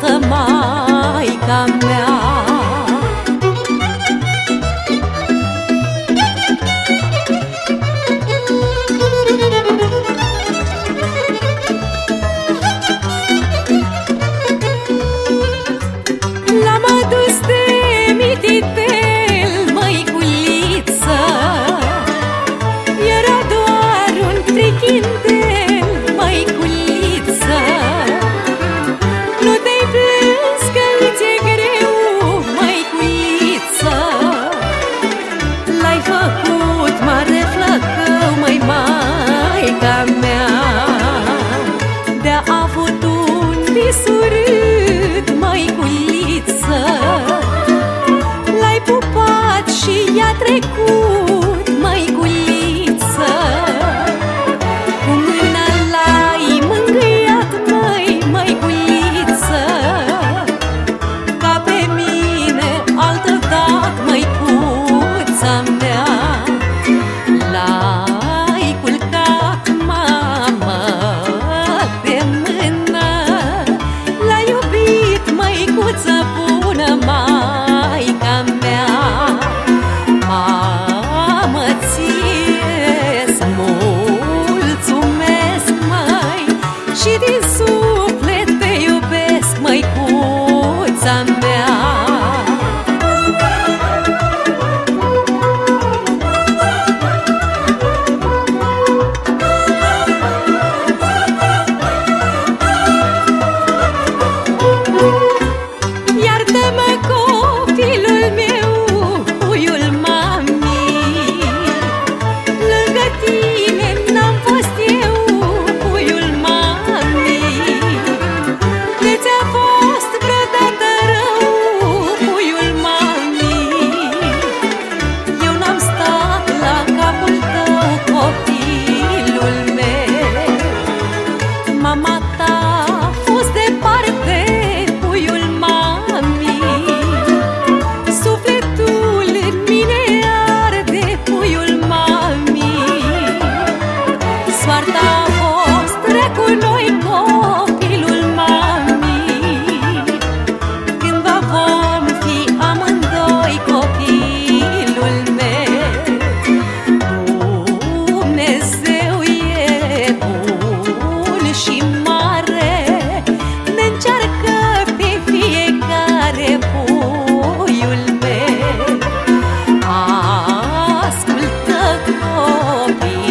tată, Cuéntame. be